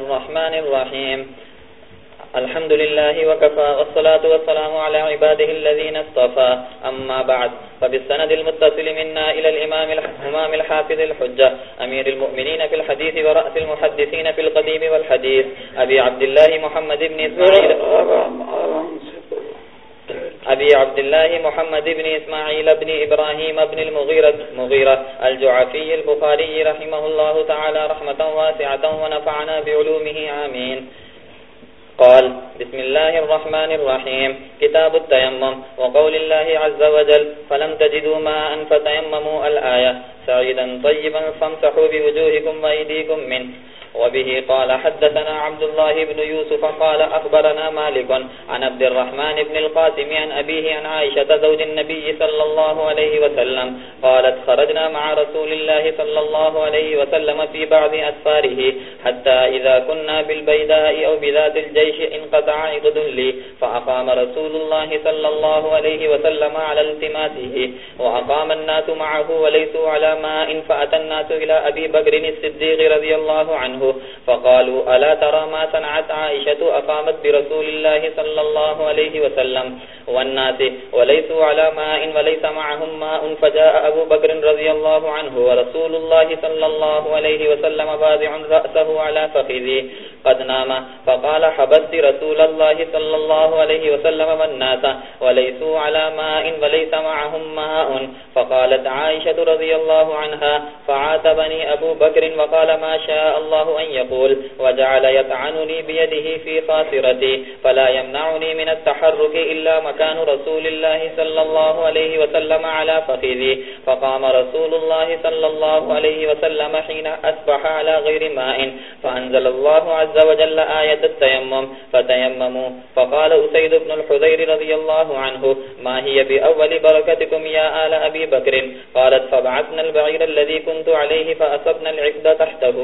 الرحمن الرحيم الحمد لله وكفى والصلاة والسلام على عباده الذين اصطفى أما بعد فبالسند المتصل منا إلى الإمام الحمام الحافظ الحجة أمير المؤمنين في الحديث ورأس المحدثين في القديم والحديث أبي عبد الله محمد بن إسماعيل أبي عبد الله محمد بن إسماعيل بن إبراهيم بن المغيرة مغيرة الجعفي البخاري رحمه الله تعالى رحمة واسعة ونفعنا بعلومه، آمين. قال بسم الله الرحمن الرحيم. كتاب التيمم. وقول الله عز وجل فلم تجدوا ماء فتيمموا الآية. سعيدا طيبا فامسحوا بوجوهكم وأيديكم منه. وبه قال حدثنا عبد الله بن يوسف قال أخبرنا مالك عن عبد الرحمن بن القاسم عن أبيه عن عائشة زوج النبي صلى الله عليه وسلم قالت خرجنا مع رسول الله صلى الله عليه وسلم في بعض أسفاره حتى إذا كنا بالبيداء أو بذات الجيش انقطع عقد لي، فأقام رسول الله صلى الله عليه وسلم على التماسه، وأقام الناس معه وليسوا على ماء، فأتى الناس إلى أبي بكر الصديق رضي الله عنه عنه فقالوا ألا ترى ما صنعت عائشة أقامت برسول الله صلى الله عليه وسلم والناس وليسوا على ماء وليس معهم ماء فجاء أبو بكر رضي الله عنه ورسول الله صلى الله عليه وسلم باذع رأسه على فخذي قد نام فقال حبست رسول الله صلى الله عليه وسلم والناس وليسوا على ماء وليس معهم ماء فقالت عائشة رضي الله عنها فعاتبني أبو بكر وقال ما شاء الله أن يقول وجعل يطعنني بيده في خاصرتي فلا يمنعني من التحرك إلا ما مكان رسول الله صلى الله عليه وسلم على فخذي فقام رسول الله صلى الله عليه وسلم حين أسبح على غير ماء. فأنزل الله عز وجل آية التيمم فتيمموا فقال أسيد بن الحذير رضي الله عنه ما هي بأول بركتكم يا آل أبي بكر قالت، فبعثنا البعير الذي كنت عليه فأصبنا العقد تحته.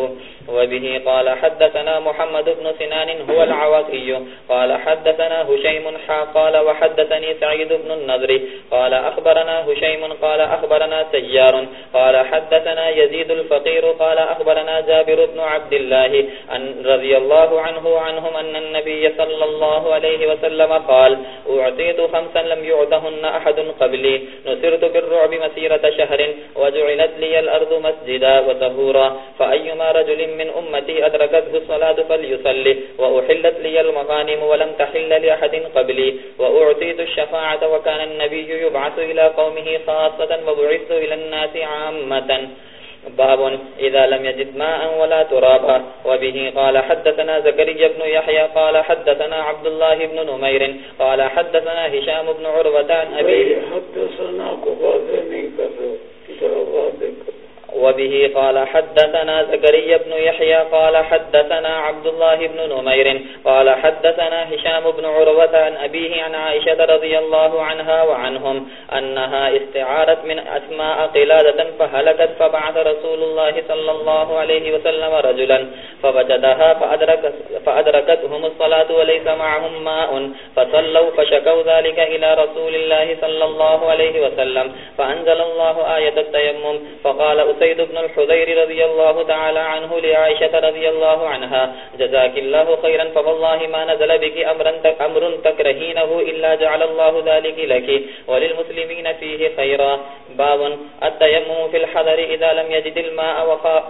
وبه قال، حدثنا محمد بن سنان هو العواقي قال، حدثنا هشيم حا قال، وحد وحدثني سعيد بن النظر قال أخبرنا هشيم قال أخبرنا سيار قال حدثنا يزيد الفقير قال أخبرنا جابر بن عبد الله أن رضي الله عنه عنهم أن النبي صلى الله عليه وسلم قال، أعطيت خمسا لم يعدهن أحد قبلي نسرت بالرعب مسيرة شهر، وجعلت لي الأرض مسجدا وتهورا فأيما رجل من أمتي أدركته الصلاة فليصلي، وأحلت لي المغانم ولم تحل لأحد قبلي يريد الشفاعة وكان النبي يبعث إلى قومه خاصة وبعث إلى الناس عامة. باب إذا لم يجد ماء ولا ترابا. وبه قال حدثنا زكريا بن يحيى، قال حدثنا عبد الله بن نمير، قال حدثنا هشام بن عروة عن أبي حدثنا قباذني كثير وبه قال حدثنا زكريا بن يحيى قال حدثنا عبد الله بن نمير قال حدثنا هشام بن عروة عن أبيه عن عائشة رضي الله عنها وعنهم أنها استعارت من أسماء قلادة فهلكت فبعث رسول الله صلى الله عليه وسلم رجلا فوجدها فأدرك فأدركتهم الصلاة وليس معهم ماء فصلوا فشكوا ذلك إلى رسول الله صلى الله عليه وسلم فأنزل الله آية التيمم فقال أسير أسيد بن الحذير رضي الله تعالى عنه لعائشة رضي الله عنها جزاك الله خيرا فوالله ما نزل بك أمر تكرهينه إلا جعل الله ذلك لك وللمسلمين فيه خيرا باب التيمم في الحذر إذا لم يجد الماء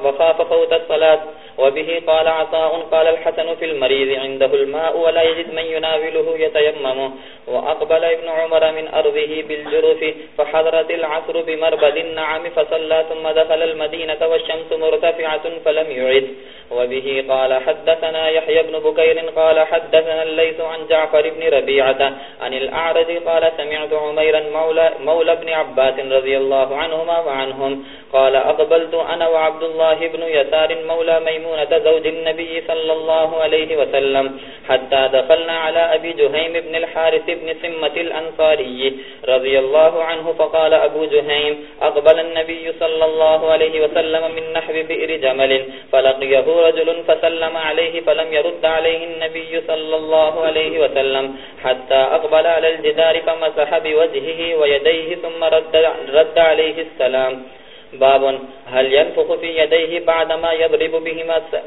وخاف فوت الصلاة. وبه قال عطاء، قال الحسن في المريض عنده الماء ولا يجد من يناوله يتيمم وأقبل ابن عمر من أرضه بالجرف فحضرت العصر بمربد النعم فصلى ثم دخل المدينة والشمس مرتفعة فلم يعد. وبه قال حدثنا يحيى بن بكير قال حدثنا الليث عن جعفر بن ربيعة عن الأعرج قال سمعت عميرا مولى, مولى بن عباس رضي الله عنهما وعنهم قال أقبلت أنا وعبد الله بن يسار مولى ميمونة زوج النبي صلى الله عليه وسلم حتى دخلنا على أبي جهيم بن الحارث بن سمة الأنصاري رضي الله عنه فقال أبو جهيم أقبل النبي صلى الله عليه وسلم من نحو بئر جمل فلقيه رجل فسلم عليه فلم يرد عليه النبي صلى الله عليه وسلم حتى أقبل على الجدار فمسح بوجهه ويديه ثم رد, رد عليه السلام. باب هل ينفخ في يديه بعدما يضرب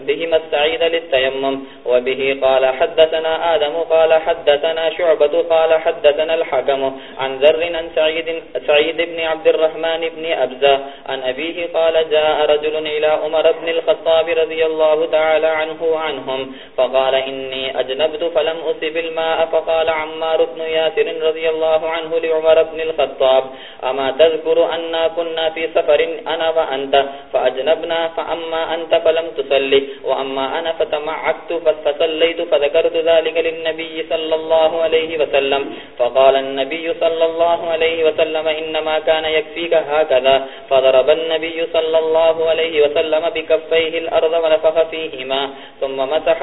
بهما, السعيد للتيمم؟ وبه قال حدثنا آدم قال حدثنا شعبة قال حدثنا الحكم. عن ذر عن سعيد, سعيد بن عبد الرحمن بن أبزا عن أبيه قال جاء رجل إلى عمر بن الخطاب رضي الله تعالى عنه وعنهم فقال إني أجنبت فلم أصب الماء فقال عمار بن ياسر رضي الله عنه لعمر بن الخطاب أما تذكر أنا كنا في سفر أنا وأنت فأجنبنا فأما أنت فلم تصلي وأما أنا فتمعكت فصليت فذكرت ذلك للنبي صلى الله عليه وسلم فقال النبي صلى الله عليه وسلم إنما كان يكفيك هكذا فضرب النبي صلى الله عليه وسلم بكفيه الأرض ونفخ فيهما ثم مسح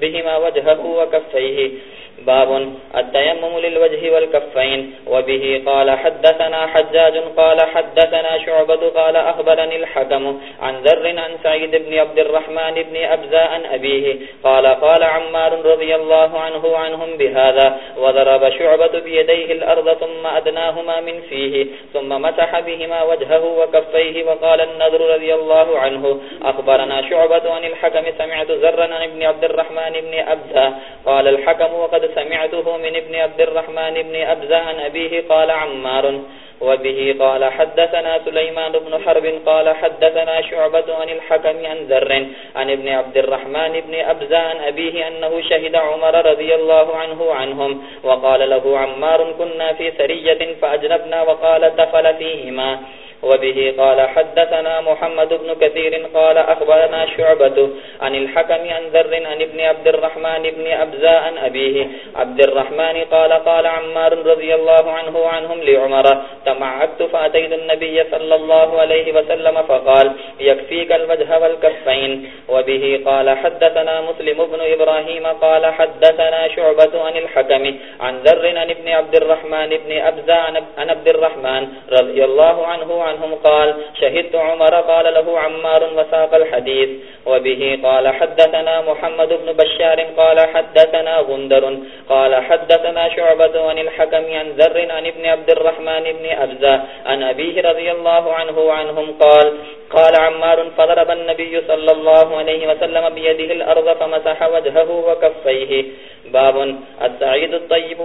بهما وجهه وكفيه باب التيمم للوجه والكفين وبه قال حدثنا حجاج قال حدثنا شعبة قال أخبرني الحكم عن ذر عن سعيد بن عبد الرحمن بن أبزاء عن أبيه قال قال عمار رضي الله عنه عنهم بهذا وضرب شعبة بيديه الأرض ثم أدناهما من فيه ثم مسح بهما وجهه وكفيه وقال النذر رضي الله عنه أخبرنا شعبة عن الحكم سمعت ذرا عن ابن عبد الرحمن بن أبزاء قال الحكم وقد سمعته من ابن عبد الرحمن بن أبزا عن أبيه قال عمار، وبه قال حدثنا سليمان بن حرب قال حدثنا شعبة عن الحكم عن ذر عن ابن عبد الرحمن بن أبزا عن أبيه أنه شهد عمر رضي الله عنه عنهم، وقال له عمار، كنا في سرية فأجنبنا وقال دفل فيهما. وبه قال حدثنا محمد بن كثير قال أخبرنا شعبة عن الحكم عن ذر عن ابن عبد الرحمن بن أبزاء عن أبيه. عبد الرحمن قال قال عمار رضي الله عنه عنهم لعمر تمعكت فأتيت النبي صلى الله عليه وسلم فقال يكفيك الوجه والكفين. وبه قال حدثنا مسلم بن إبراهيم قال حدثنا شعبة عن الحكم عن ذر عن ابن عبد الرحمن بن أبزاء عن عبد الرحمن رضي الله عنه عنهم قال، شهدت عمر قال له عمار وساق الحديث. وبه قال، حدثنا محمد بن بشار قال، حدثنا غندر قال، حدثنا شعبة عن الحكم عن ذر عن ابن عبد الرحمن بن أبزا عن أبيه رضي الله عنه وعنهم قال قال عمار، فضرب النبي صلى الله عليه وسلم بيده الأرض فمسح وجهه وكفيه. باب، السعيد الطيب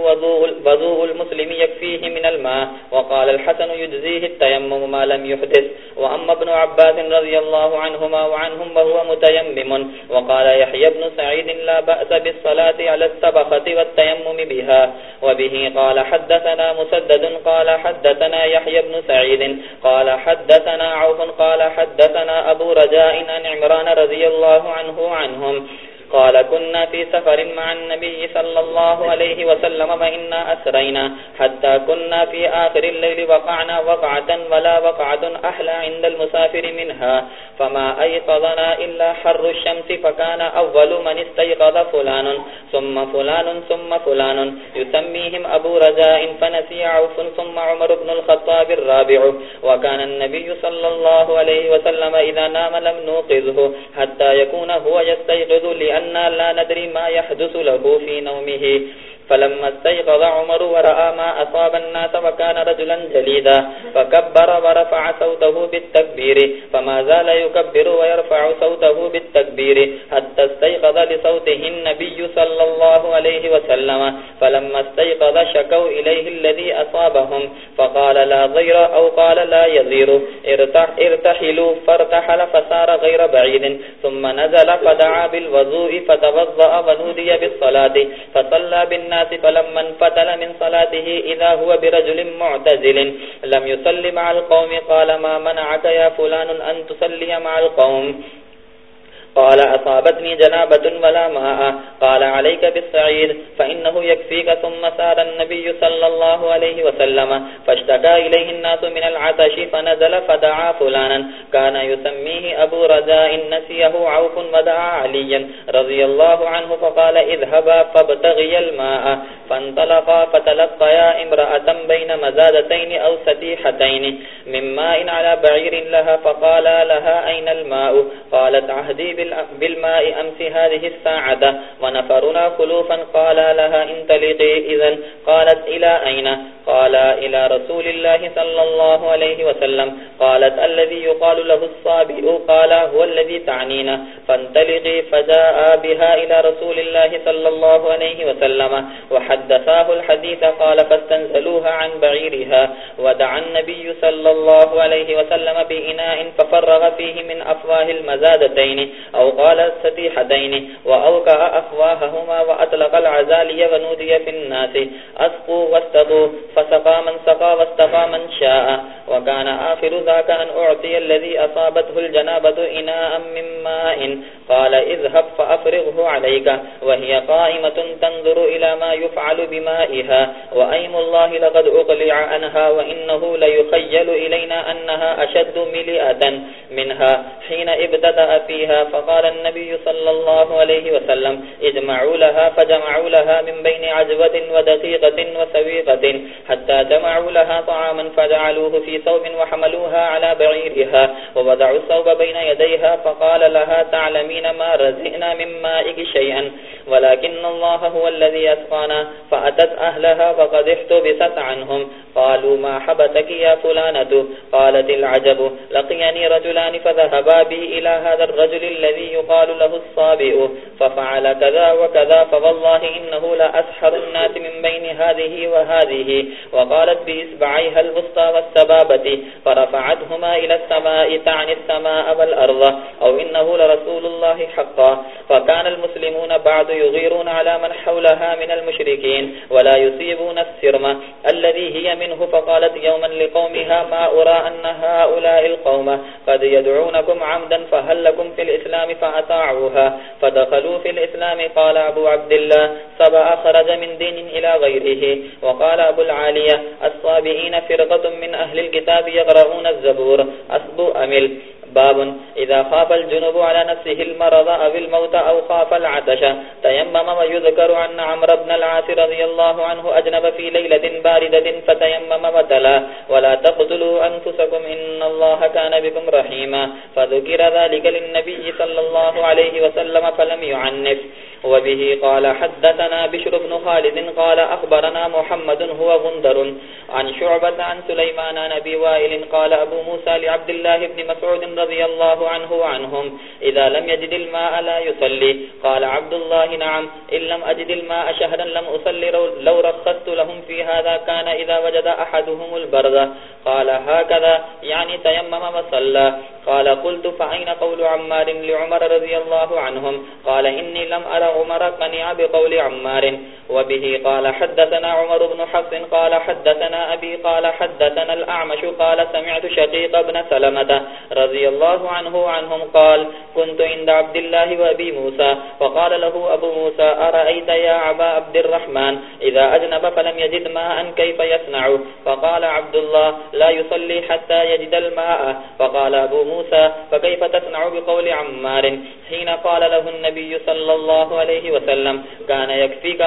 وضوء المسلم يكفيه من الماء، وقال الحسن يجزيه التيمم ما لم يحدث. وأما ابن عباس رضي الله عنهما وعنهم وهو متيمم. وقال يحيى بن سعيد لا بأس بالصلاة على السبخة والتيمم بها. وبه قال حدثنا مسدد قال حدثنا يحيى بن سعيد قال حدثنا عوف قال حدثنا أبو رجاء عن عمران رضي الله عنه عنهم قال، كنا في سفر مع النبي صلى الله عليه وسلم فإنا أسرينا حتى كنا في آخر الليل وقعنا وقعة ولا وقعة أحلى عند المسافر منها، فما أيقظنا إلا حر الشمس فكان أول من استيقظ فلان، ثم فلان ثم فلان. يسميهم أبو رجاء فنسي عوف، ثم عمر بن الخطاب الرابع. وكان النبي صلى الله عليه وسلم إذا نام لم نوقظه حتى يكون هو يستيقظ لأننا لا ندري ما يحدث له في نومه. فلما استيقظ عمر ورأى ما أصاب الناس وكان رجلا جليدا، فكبر ورفع صوته بالتكبير، فما زال يكبر ويرفع صوته بالتكبير، حتى استيقظ لصوته النبي صلى الله عليه وسلم. فلما استيقظ شكوا إليه الذي أصابهم، فقال لا ضير أو قال لا يضير ارتحلوا، فارتحل، فصار غير بعيد، ثم نزل فدعا بالوضوء فتوضأ ونودي بالصلاة، فصلى بالناس فلما انفتل من صلاته إذا هو برجل معتزل. لم يصلي مع القوم، قال ما منعك يا فلان أن تصلي مع القوم؟ قال أصابتني جنابة ولا ماء. قال عليك بالسعيد، فإنه يكفيك. ثم سار النبي صلى الله عليه وسلم. فاشتكى إليه الناس من العطش، فنزل فدعا فلانا. كان يسميه أبو رجاء نسيه عوف ودعا عليا. رضي الله عنه، فقال اذهبا فابتغي الماء. فانطلقا فتلقيا امرأة بين مزادتين أو ستيحتين من ماء على بعير لها فقال لها أين الماء؟ قالت عهدي بالماء أمس هذه الساعة. ونفرنا خلوفا قال لها انتلقي إذن. قالت إلى أين؟ قال إلى رسول الله صلى الله عليه وسلم. قالت الذي يقال له الصابئ. قال هو الذي تعنينا. فانتلقي فجاء بها إلى رسول الله صلى الله عليه وسلم. وحدثاه الحديث. قال فاستنزلوها عن بعيرها. ودعا النبي صلى الله عليه وسلم بإناء ففرغ فيه من أفواه المزادتين. او قال الستيحتين وأوكأ أفواههما وأطلق العزالي ونودي في الناس. أسقوا واستقوا فسقى من سقى واستقى من شاء. وكان آخر ذاك أن أعطي الذي أصابته الجنابة إناء من ماء قال اذهب فأفرغه عليك وهي قائمة تنظر إلى ما يفعل بمائها وأيم الله لقد أقلع عنها وإنه ليخيل إلينا أنها أشد ملئة منها حين ابتدأ فيها فقال النبي صلى الله عليه وسلم اجمعوا لها فجمعوا لها من بين عجوة ودقيقة وسويقة حتى جمعوا لها طعاما فجعلوه في ثوب وحملوها على بعيرها ووضعوا الثوب بين يديها فقال لها تعلمين ما رزئنا من مائك شيئا. ولكن الله هو الذي أسقانا فأتت أهلها فقد احتبست عنهم. قالوا ما حبتك يا فلانة؟ قالت العجب لقيني رجلان فذهبا بي إلى هذا الرجل الذي يقال له الصابئ. ففعل كذا وكذا، فوالله إنه لأسحر الناس من بين هذه وهذه. وقالت بإسبعيها الوسطى والسبابة فرفعتهما إلى السماء تعني السماء والأرض، أو إنه لرسول الله حقا. فكان المسلمون بعد يغيرون على من حولها من المشركين، ولا يصيبون السرمة. الذي هي منه فقالت يوما لقومها ما أرى أن هؤلاء القوم قد يدعونكم عمدا فهل لكم في الإسلام فأطاعوها. فدخلوا في الإسلام قال أبو عبد الله سبع خرج من دين إلى غيره. وقال أبو العالية، الصابئين فرقة من أهل الكتاب الكتاب يقرؤون الزبور. أصبو أمل. باب. إذا خاف الجنوب على نفسه المرض أو الموت أو خاف العتش تيمم ويذكر عن عمر بن العاس رضي الله عنه أجنب في ليلة باردة فتيمم وتلا. ولا تقتلوا أنفسكم إن الله كان بكم رحيما. فذكر ذلك للنبي صلى الله عليه وسلم فلم يعنف. وبه قال حدثنا بشر بن خالد قال أخبرنا محمد هو غندر عن شعبة عن سليمان نبي وائل قال أبو موسى لعبد الله بن مسعود رضي الله عنه وعنهم إذا لم يجد الماء لا يصلي قال عبد الله نعم إن لم أجد الماء شهدا لم أصلي لو رخصت لهم في هذا كان إذا وجد أحدهم البرد قال هكذا يعني تيمم وصلى قال قلت فأين قول عمار لعمر رضي الله عنهم قال إني لم أرى عمر قنع بقول عمار وبه قال حدثنا عمر بن حفص قال حدثنا أبي قال حدثنا الأعمش قال سمعت شقيق بن سلمة رضي الله عنه وعنهم قال كنت عند عبد الله وأبي موسى فقال له أبو موسى أرأيت يا عبا عبد الرحمن إذا أجنب فلم يجد ماء كيف يصنع فقال عبد الله لا يصلي حتى يجد الماء فقال أبو موسى فكيف تصنع بقول عمار حين قال له النبي صلى الله عليه عليه وسلم كان يكفيك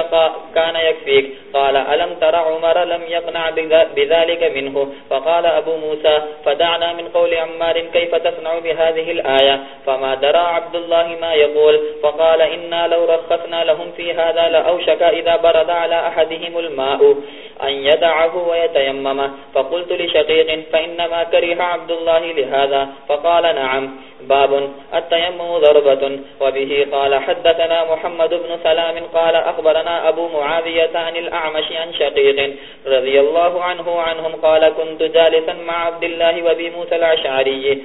كان يكفيك قال ألم تر عمر لم يقنع بذلك منه؟ فقال أبو موسى فدعنا من قول عمار كيف تصنع بهذه الآية فما درى عبد الله ما يقول فقال إنا لو رخصنا لهم في هذا لأوشك إذا برد على أحدهم الماء أن يدعه ويتيمم فقلت لشقيق فإنما كره عبد الله لهذا؟ فقال نعم. باب التيمم ضربة وبه قال حدثنا محمد بن سلام قال أخبرنا أبو معاذية عن الأعمش عن شقيق رضي الله عنه عنهم قال كنت جالسا مع عبد الله وبي موسى العشعري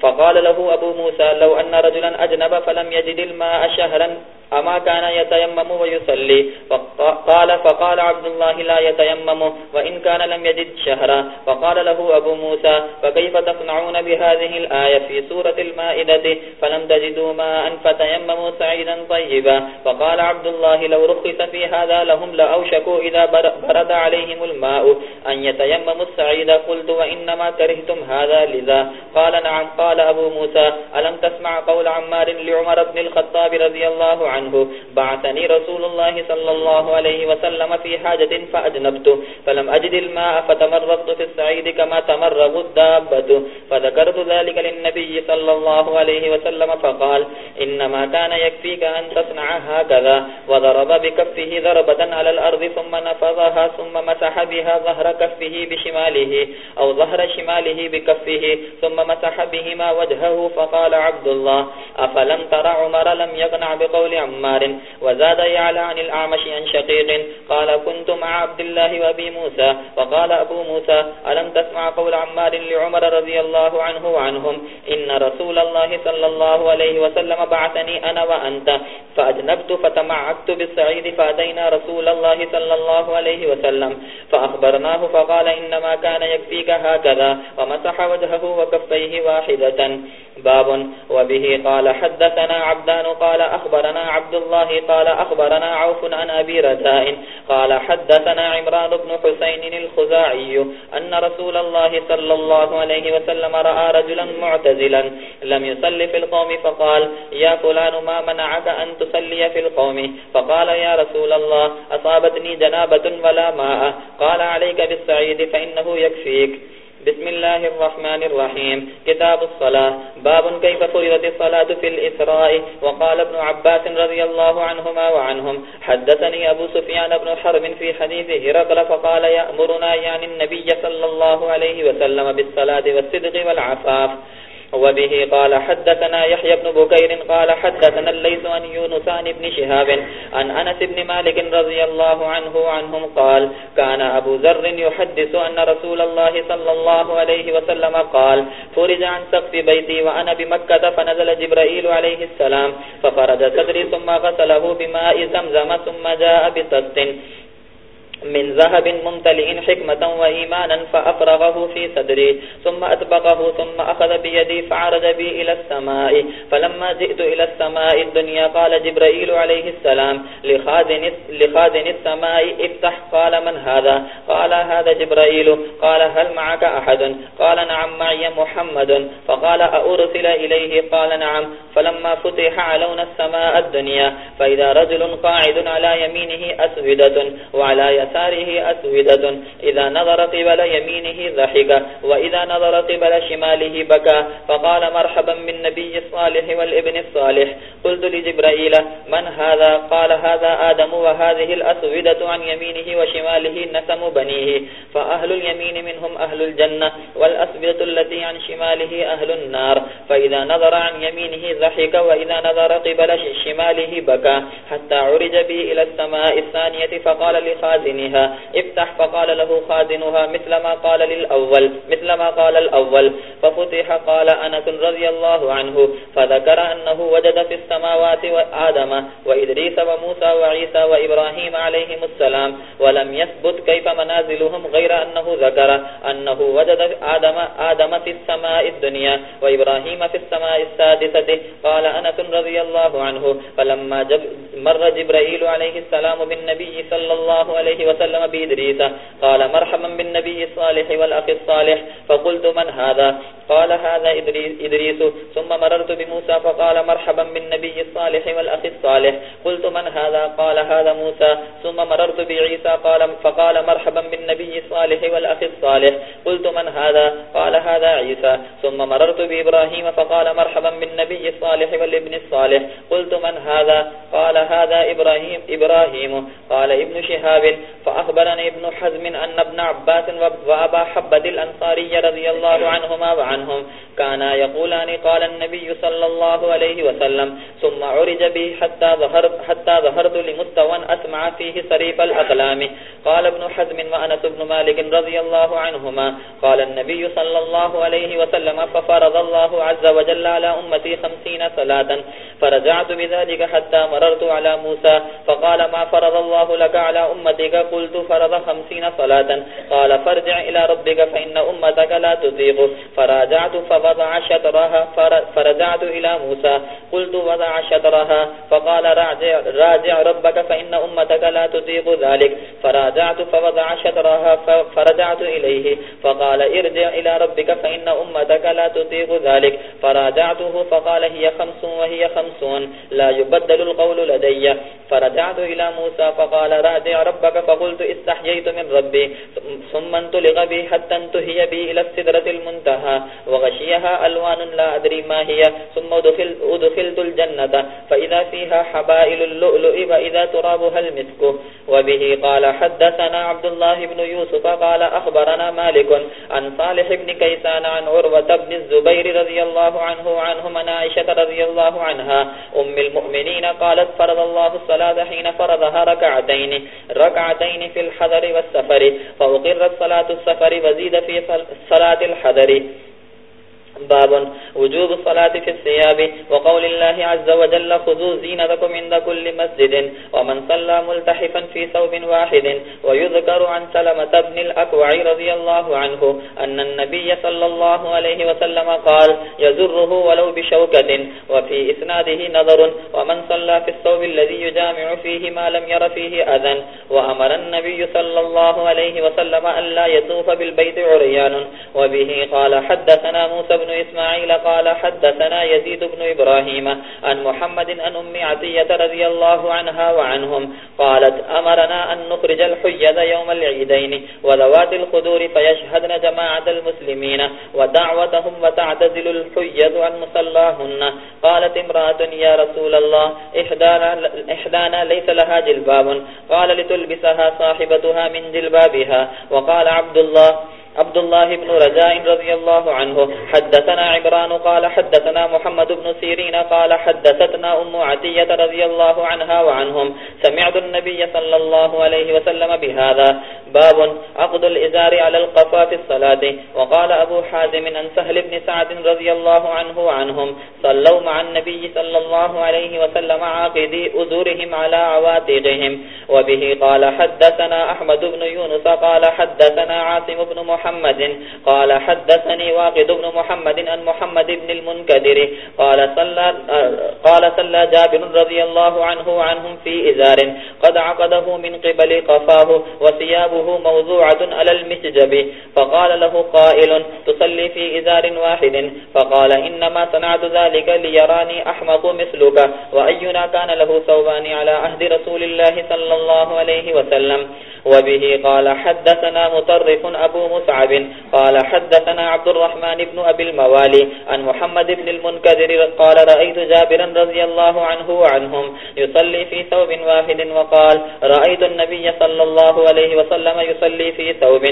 فقال له أبو موسى لو أن رجلا أجنب فلم يجد الماء شهرا أما كان يتيمم ويصلي فقال فقال عبد الله لا يتيمم، وإن كان لم يجد شهرا، فقال له أبو موسى، فكيف تصنعون بهذه الآية في سورة المائدة؟ فلم تجدوا ماء فتيمموا سعيدا طيبا. فقال عبد الله، لو رخص في هذا لهم لأوشكوا إذا برد عليهم الماء. أن يتيمموا السعيد، قلت وإنما كرهتم هذا لذا؟ قال نعم، قال أبو موسى ألم تسمع قول عمار لعمر بن الخطاب رضي الله عنه؟ بعثني رسول الله صلى الله عليه وسلم في حاجة فأجنبت، فلم أجد الماء فتمرغت في السعيد كما تمرغ الدابة. فذكرت ذلك للنبي صلى الله عليه وسلم فقال، إنما كان يكفيك أن تصنع هكذا. وضرب بكفه ضربة على الأرض ثم نفضها ثم مسح بها ظهر كفه بشماله، أو ظهر شماله بكفه ثم مسح بهما وجهه فقال عبد الله أفلم تر عمر لم يقنع بقول عمار؟ وزاد يعلى عن الأعمش عن شقيق، قال كنت مع عبد الله وأبي موسى وقال أبو موسى، ألم تسمع قول عمار لعمر رضي الله عنه وعنهم؟ إن رسول الله صلى الله عليه وسلم بعثني أنا وأنت. فأجنبت فتمعكت بالسعيد فأتينا رسول الله صلى الله عليه وسلم فأخبرناه فقال إنما كان يكفيك هكذا ومسح وجهه وكفيه واحدة. باب وبه قال حدثنا عبدان قال أخبرنا عبد الله قال أخبرنا عوف عن أبي رجاء قال حدثنا عمران بن حسين الخزاعي أن رسول الله صلى الله عليه وسلم رأى رجلا معتزلا لم يصلي في القوم فقال يا فلان ما منعك أن تصلي في القوم. فقال يا رسول الله، أصابتني جنابة ولا ماء. قال عليك بالسعيد، فإنه يكفيك. بسم الله الرحمن الرحيم. كتاب الصلاة. باب كيف فرضت الصلاة في الإسراء. وقال ابن عباس رضي الله عنهما وعنهم، حدثني أبو سفيان بن حرب في حديث هرقل، فقال يأمرنا يعني النبي صلى الله عليه وسلم بالصلاة والصدق والعفاف. وبه قال حدثنا يحيى بن بكير قال حدثنا الليس عن يونسان بن شهاب عن أنس بن مالك رضي الله عنه عنهم قال كان أبو ذر يحدث أن رسول الله صلى الله عليه وسلم قال فرج عن سقف بيتي وأنا بمكة فنزل جبرائيل عليه السلام ففرج صدري ثم غسله بماء زمزم ثم جاء بسست من ذهب ممتلئ حكمة وإيمانا فأفرغه في صدري ثم أطبقه ثم أخذ بيدي فعرج بي إلى السماء. فلما جئت إلى السماء الدنيا قال جبرائيل عليه السلام لخادن, لخادن السماء افتح. قال من هذا؟ قال هذا جبرائيل. قال هل معك أحد؟ قال نعم معي محمد. فقال أرسل إليه؟ قال نعم. فلما فتح علون السماء الدنيا فإذا رجل قاعد على يمينه أسودة وعلى يساره يساره أسودة. إذا نظر قبل يمينه ضحك وإذا نظر قبل شماله بكى. فقال مرحبا من نبي الصالح والابن الصالح. قلت لجبرائيل، من هذا؟ قال، هذا آدم، وهذه الأسودة عن يمينه وشماله نسم بنيه. فأهل اليمين منهم أهل الجنة، والأسودة التي عن شماله أهل النار. فإذا نظر عن يمينه ضحك، وإذا نظر قبل شماله بكى. حتى عرج به إلى السماء الثانية، فقال لخازنه خازنها افتح فقال له خازنها مثل ما قال للأول مثل ما قال الأول. ففتح قال أنس رضي الله عنه فذكر أنه وجد في السماوات وآدم وإدريس وموسى وعيسى وإبراهيم عليهم السلام ولم يثبت كيف منازلهم غير أنه ذكر أنه وجد آدم, آدم في السماء الدنيا وإبراهيم في السماء السادسة. قال أنس رضي الله عنه فلما جب مر جبرائيل عليه السلام بالنبي صلى الله عليه وسلم وسلم بإدريس. قال، مرحبا بالنبي الصالح والأخ الصالح. فقلت، من هذا؟ قال، هذا إدريس ثم مررت بموسى، فقال، مرحبا بالنبي الصالح والأخ الصالح. قلت، من هذا؟ قال، هذا موسى. ثم مررت بعيسى، قال، فقال، مرحبا بالنبي الصالح والأخ الصالح. قلت، من هذا؟ قال، هذا عيسى. ثم مررت بإبراهيم، فقال، مرحبا بالنبي الصالح والابن الصالح. قلت، من هذا؟ قال، هذا إبراهيم إبراهيم. قال، ابن شهاب. فأخبرني ابن حزم أن ابن عباس وأبا حبة الأنصاري رضي الله عنهما وعنهم كانا يقولان قال النبي صلى الله عليه وسلم ثم عرج به حتى ظهرت, حتى ظهرت لمستوى أسمع فيه صريف الأقلام. قال ابن حزم وأنس بن مالك رضي الله عنهما قال النبي صلى الله عليه وسلم ففرض الله عز وجل على أمتي خمسين صلاة فرجعت بذلك حتى مررت على موسى فقال ما فرض الله لك على أمتك؟ قلت فرض خمسين صلاة. قال فرجع إلى ربك فإن أمتك لا تطيق. فراجعت فبرد وضع شطرها فرجعت إلى موسى. قلت وضع شطرها فقال راجع, راجع ربك فإن أمتك لا تطيق ذلك. فراجعت فوضع شطرها فرجعت إليه. فقال ارجع إلى ربك فإن أمتك لا تطيق ذلك. فراجعته فقال هي خمس وهي خمسون. لا يبدل القول لدي. فرجعت إلى موسى فقال راجع ربك فقال فقلت استحييت من ربي، ثم انطلق بي حتى انتهي بي إلى السدرة المنتهى، وغشيها ألوان لا أدري ما هي، ثم أدخلت الجنة، فإذا فيها حبائل اللؤلؤ وإذا ترابها المسك. وبه قال، حدثنا عبد الله بن يوسف، قال، أخبرنا مالك عن صالح بن كيسان عن عروة بن الزبير رضي الله عنه وعنه من عائشة رضي الله عنها، أم المؤمنين قالت، فرض الله الصلاة حين فرضها ركعتين. ركعتين في الحضر والسفر فأقرت صلاة السفر وزيد في صلاة الحضر باب وجوب الصلاة في الثياب. وقول الله عز وجل، خذوا زينتكم عند كل مسجد. ومن صلى ملتحفا في ثوب واحد. ويذكر عن سلمة بن الأكوع رضي الله عنه أن النبي صلى الله عليه وسلم قال، يزره ولو بشوكة. وفي إسناده نظر، ومن صلى في الثوب الذي يجامع فيه ما لم ير فيه أذن وأمر النبي صلى الله عليه وسلم أن لا يطوف بالبيت عريان. وبه قال، حدثنا موسى بن بن إسماعيل قال حدثنا يزيد بن إبراهيم عن محمد أن أم عطية رضي الله عنها وعنهم قالت أمرنا أن نخرج الحيد يوم العيدين وذوات الخدور فيشهدن جماعة المسلمين ودعوتهم وتعتزل الحيد عن مصلاهن قالت امرأة يا رسول الله إحدانا, إحدانا ليس لها جلباب قال لتلبسها صاحبتها من جلبابها وقال عبد الله عبد الله بن رجاء رضي الله عنه حدثنا عبران قال حدثنا محمد بن سيرين قال حدثتنا أم عتية رضي الله عنها وعنهم سمعت النبي صلى الله عليه وسلم بهذا. باب عقد الإزار على القفا في الصلاة. وقال أبو حازم أن سهل بن سعد رضي الله عنه وعنهم صلوا مع النبي صلى الله عليه وسلم عاقدي أزورهم على عواتقهم. وبه قال حدثنا أحمد بن يونس قال حدثنا عاصم بن محمد محمد قال حدثني واقد بن محمد أن محمد بن المنكدر قال صلى, قال صلى جابر رضي الله عنه عنهم في إزار قد عقده من قبل قفاه وثيابه موضوعة على المسجب فقال له قائل تصلي في إزار واحد فقال إنما صنعت ذلك ليراني أحمق مثلك وأينا كان له ثوبان على عهد رسول الله صلى الله عليه وسلم. وبه قال حدثنا مطرف أبو موسى كعب قال حدثنا عبد الرحمن بن أبي الموالي عن محمد بن المنكذر قال رأيت جابرا رضي الله عنه وعنهم يصلي في ثوب واحد وقال رأيت النبي صلى الله عليه وسلم يصلي في ثوب.